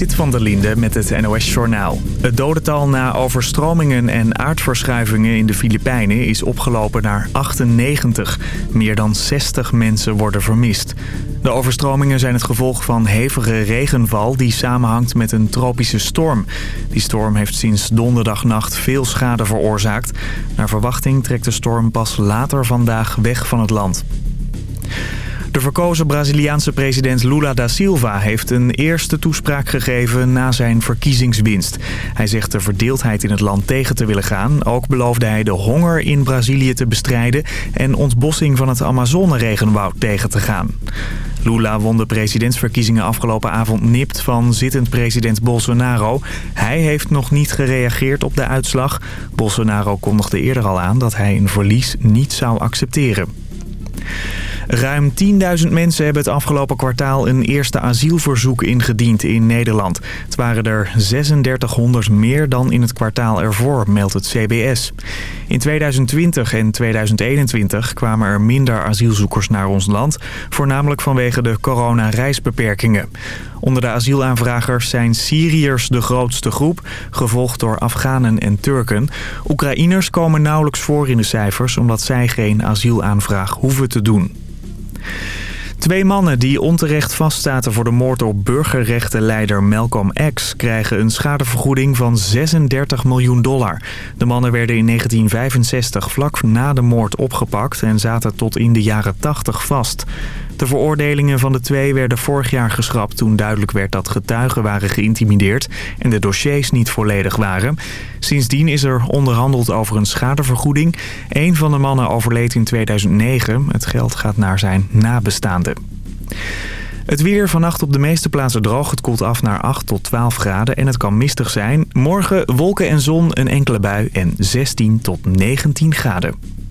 Sit van der Linde met het NOS-journaal. Het dodental na overstromingen en aardverschuivingen in de Filipijnen is opgelopen naar 98. Meer dan 60 mensen worden vermist. De overstromingen zijn het gevolg van hevige regenval die samenhangt met een tropische storm. Die storm heeft sinds donderdagnacht veel schade veroorzaakt. Naar verwachting trekt de storm pas later vandaag weg van het land. De verkozen Braziliaanse president Lula da Silva heeft een eerste toespraak gegeven na zijn verkiezingswinst. Hij zegt de verdeeldheid in het land tegen te willen gaan. Ook beloofde hij de honger in Brazilië te bestrijden en ontbossing van het Amazone-regenwoud tegen te gaan. Lula won de presidentsverkiezingen afgelopen avond nipt van zittend president Bolsonaro. Hij heeft nog niet gereageerd op de uitslag. Bolsonaro kondigde eerder al aan dat hij een verlies niet zou accepteren. Ruim 10.000 mensen hebben het afgelopen kwartaal een eerste asielverzoek ingediend in Nederland. Het waren er 3600 meer dan in het kwartaal ervoor, meldt het CBS. In 2020 en 2021 kwamen er minder asielzoekers naar ons land, voornamelijk vanwege de coronareisbeperkingen. Onder de asielaanvragers zijn Syriërs de grootste groep, gevolgd door Afghanen en Turken. Oekraïners komen nauwelijks voor in de cijfers omdat zij geen asielaanvraag hoeven te doen. Twee mannen die onterecht vastzaten voor de moord op burgerrechtenleider Malcolm X... krijgen een schadevergoeding van 36 miljoen dollar. De mannen werden in 1965 vlak na de moord opgepakt... en zaten tot in de jaren 80 vast. De veroordelingen van de twee werden vorig jaar geschrapt toen duidelijk werd dat getuigen waren geïntimideerd en de dossiers niet volledig waren. Sindsdien is er onderhandeld over een schadevergoeding. Een van de mannen overleed in 2009. Het geld gaat naar zijn nabestaanden. Het weer vannacht op de meeste plaatsen droog. Het koelt af naar 8 tot 12 graden en het kan mistig zijn. Morgen wolken en zon, een enkele bui en 16 tot 19 graden.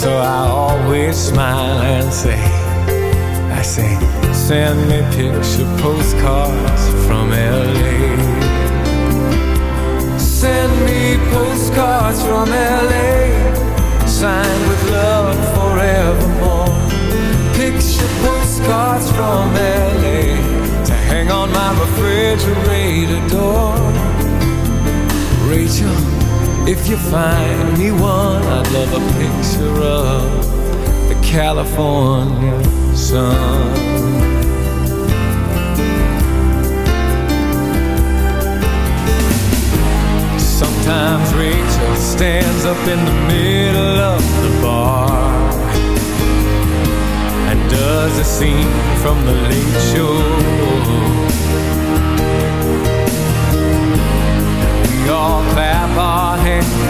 so I always smile and say, I say, send me picture postcards from LA. Send me postcards from LA Signed with love forevermore. Picture postcards from LA To hang on my refrigerator door. Rachel, if you find me one I'd love a picture of the California sun. Sometimes Rachel stands up in the middle of the bar And does a scene from the late show. We all clap our hands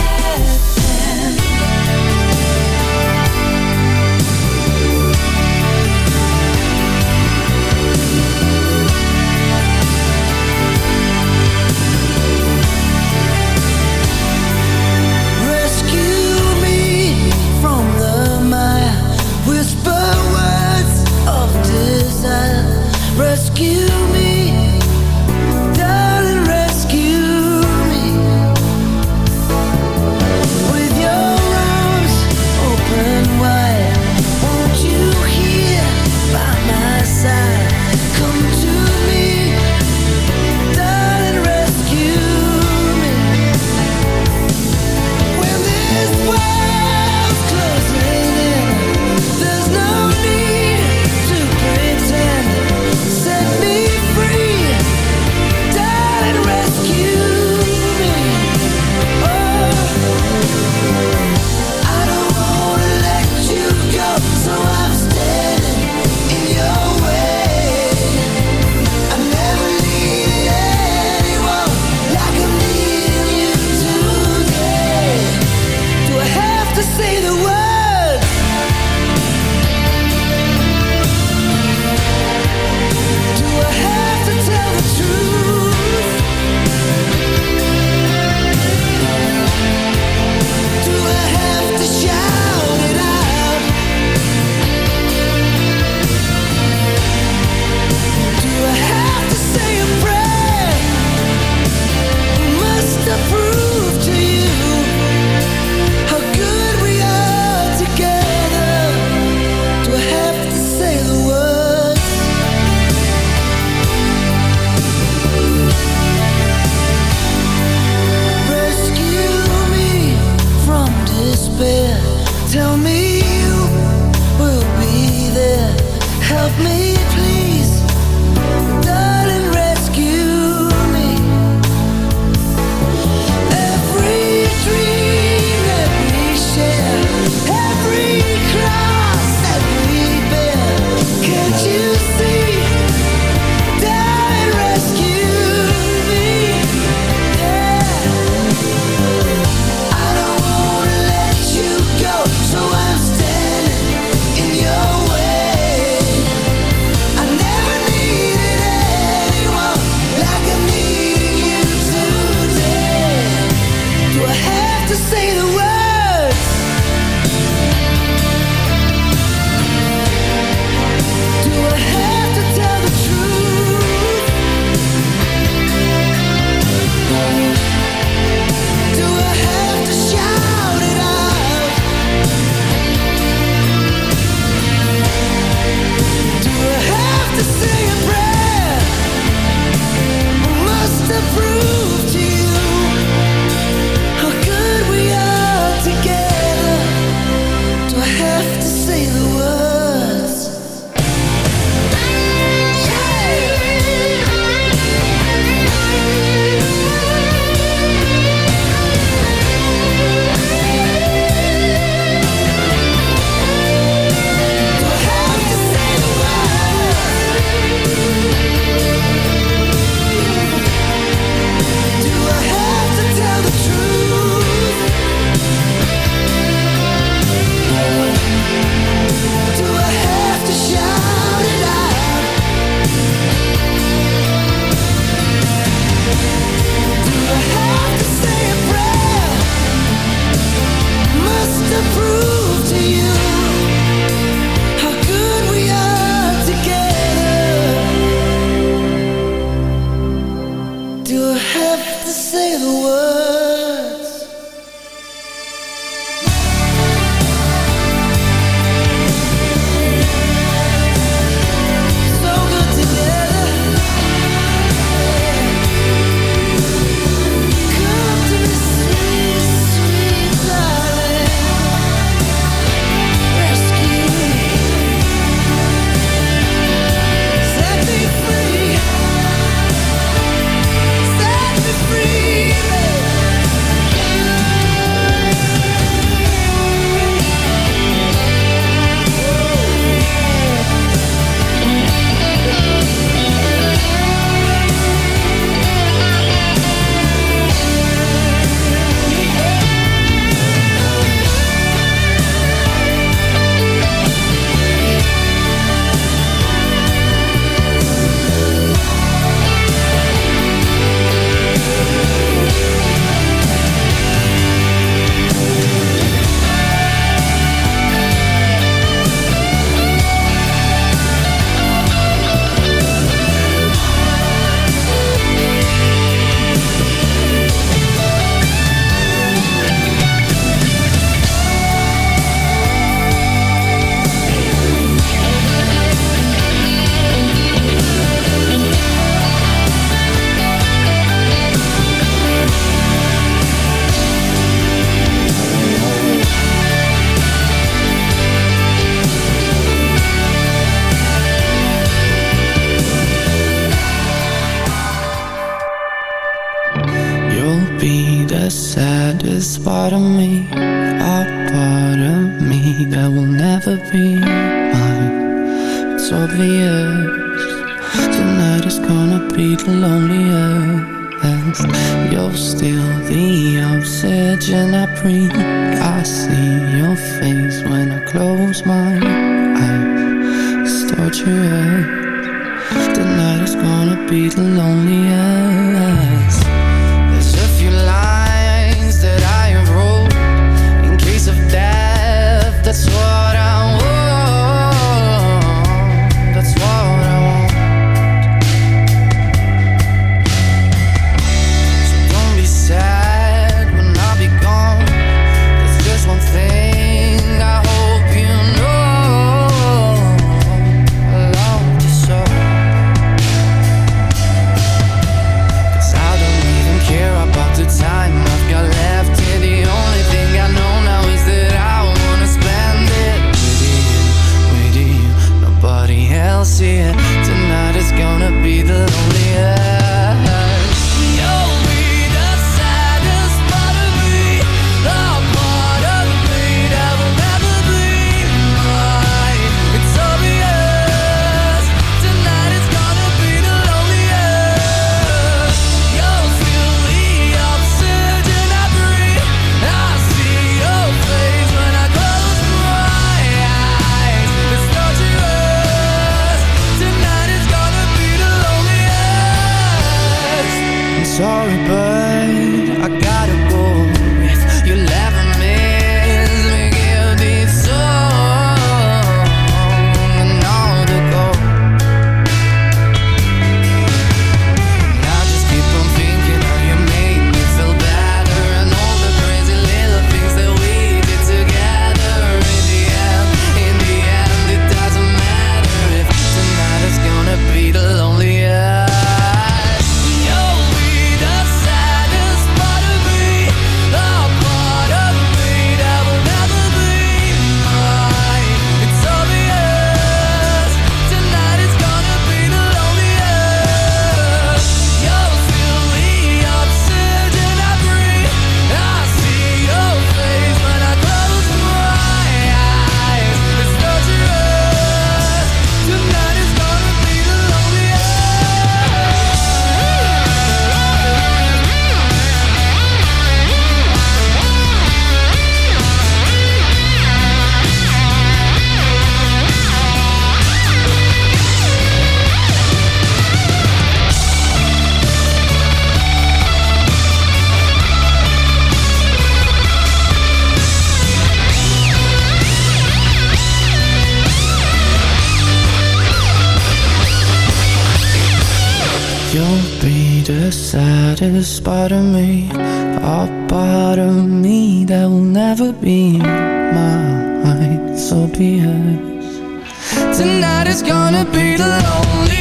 the saddest part of me, a part of me that will never be mine. So be us. Tonight is gonna be the lonely.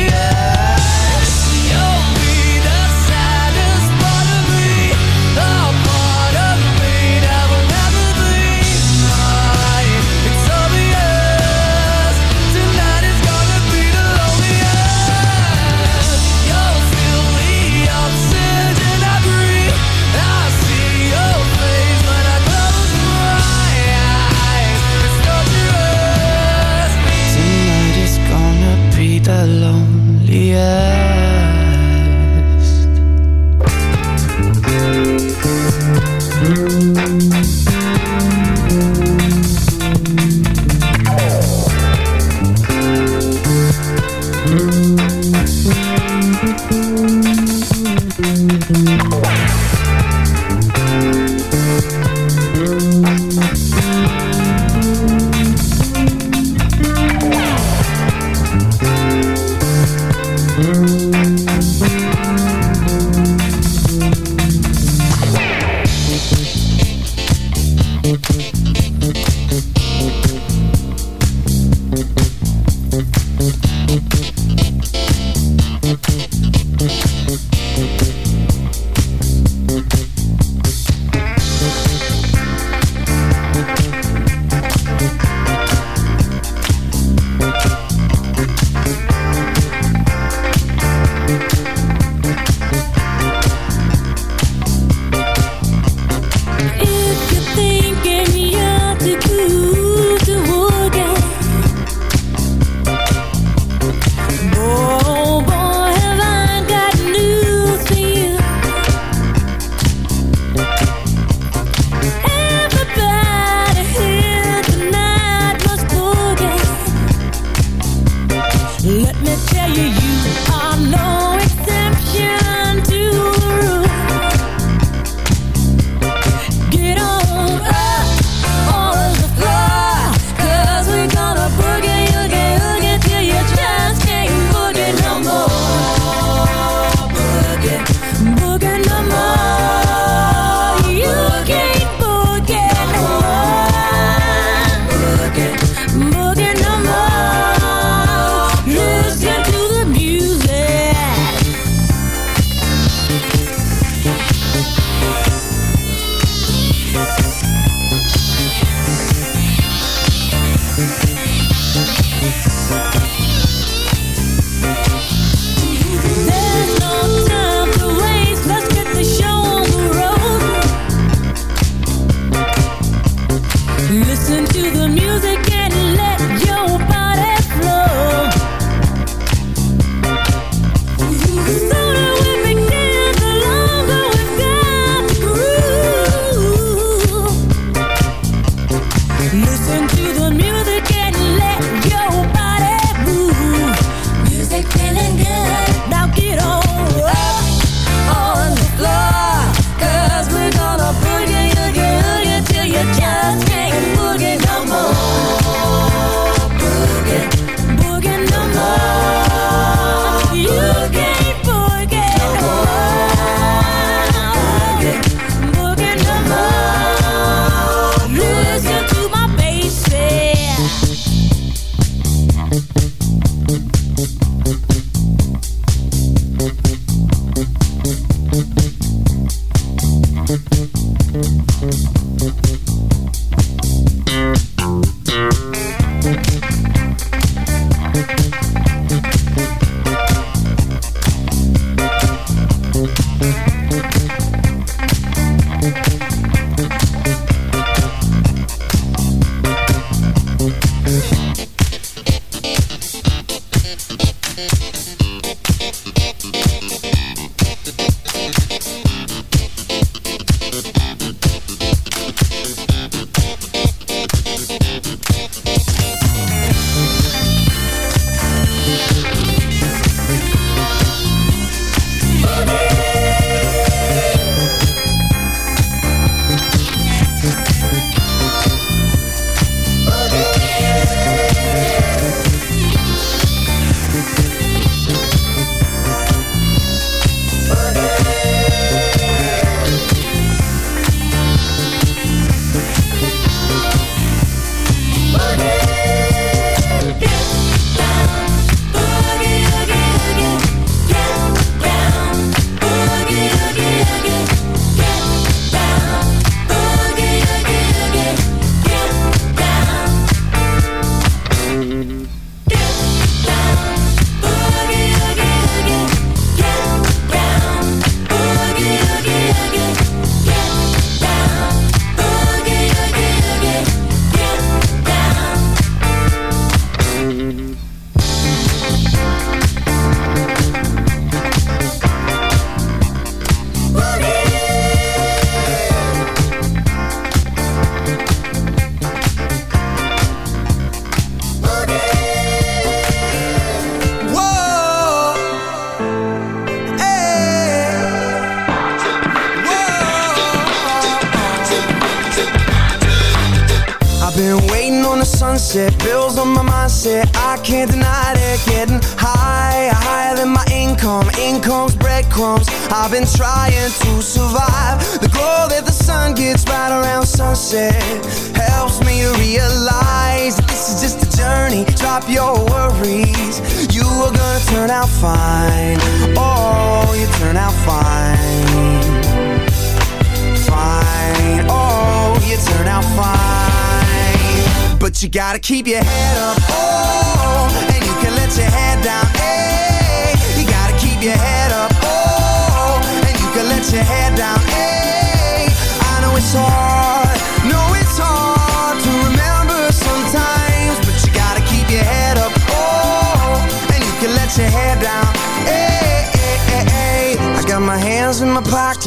Gotta keep your head up.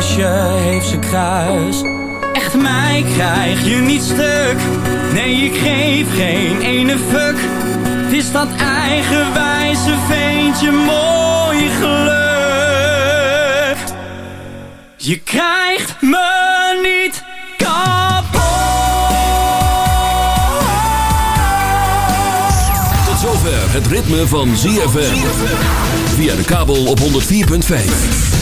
Heeft zijn kruis. Echt mij krijg je niet stuk, nee ik geef geen ene fuck. Het is dat eigenwijze veentje mooi geluk. Je krijgt me niet kapot. Tot zover het ritme van ZFM. Via de kabel op 104.5.